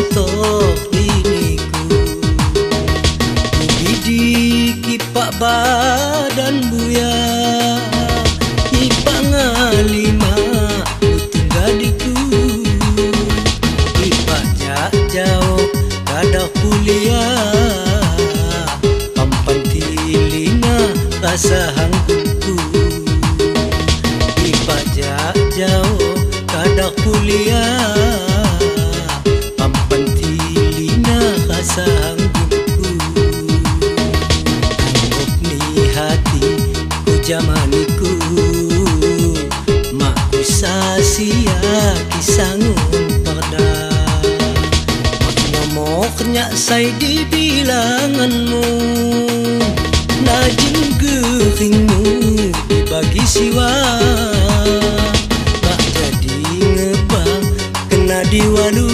untuk diriku. Bidik kipak badan buya Kipak ngalima utung gadiku. Kipak jak jauh kada kulia Pampan tilinga rasa hangkuku Kipak jak jauh kada kuliah. Anggap ni hati ku jamaniku Maku sasia kisangun perda Ngomoknya say di bilanganmu Najin geringmu dibagi siwa Tak jadi ngebang kena diwalu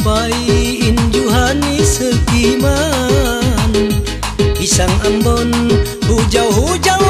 Nispai injuhani sekiman. Pisang Ambon hujau-hujau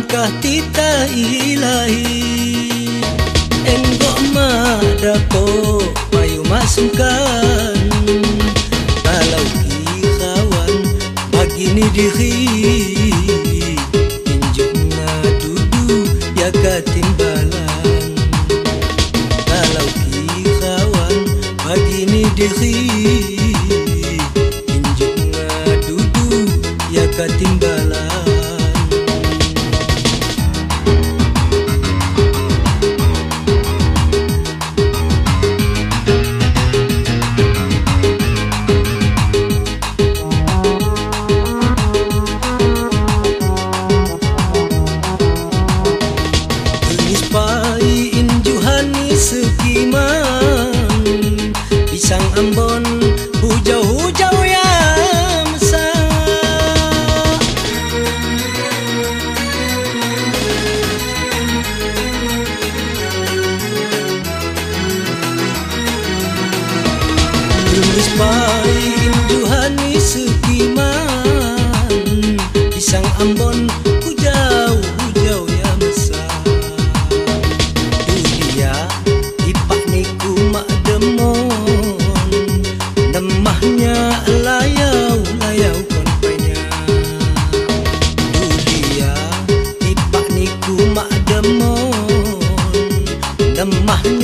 langkah tita ilahi. Enggak madako payu masukkan. Kalau kawan bagini diri. Injuk dudu ya katimbalan Kalau kawan bagini diri. Injuk dudu ya katimbalan Ambon hujau-hujau ya mesah Tulis pai injuhani sekiman Pisang Ambon mar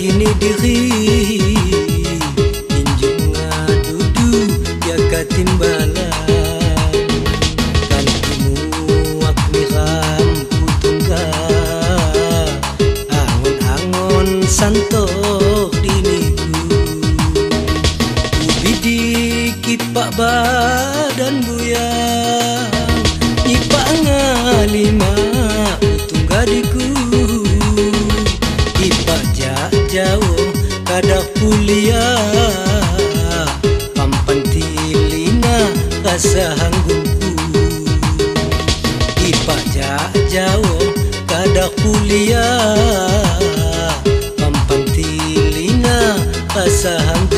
bagini diri Injuk dudu ya katimbalan Kan kumuak ni ram putunggan santok diniku Ubidi kipak badan buya Ipak ngalima jauh kadak kuliah rasa hanggungku Ipak jak jauh kadak kuliah rasa hanggungku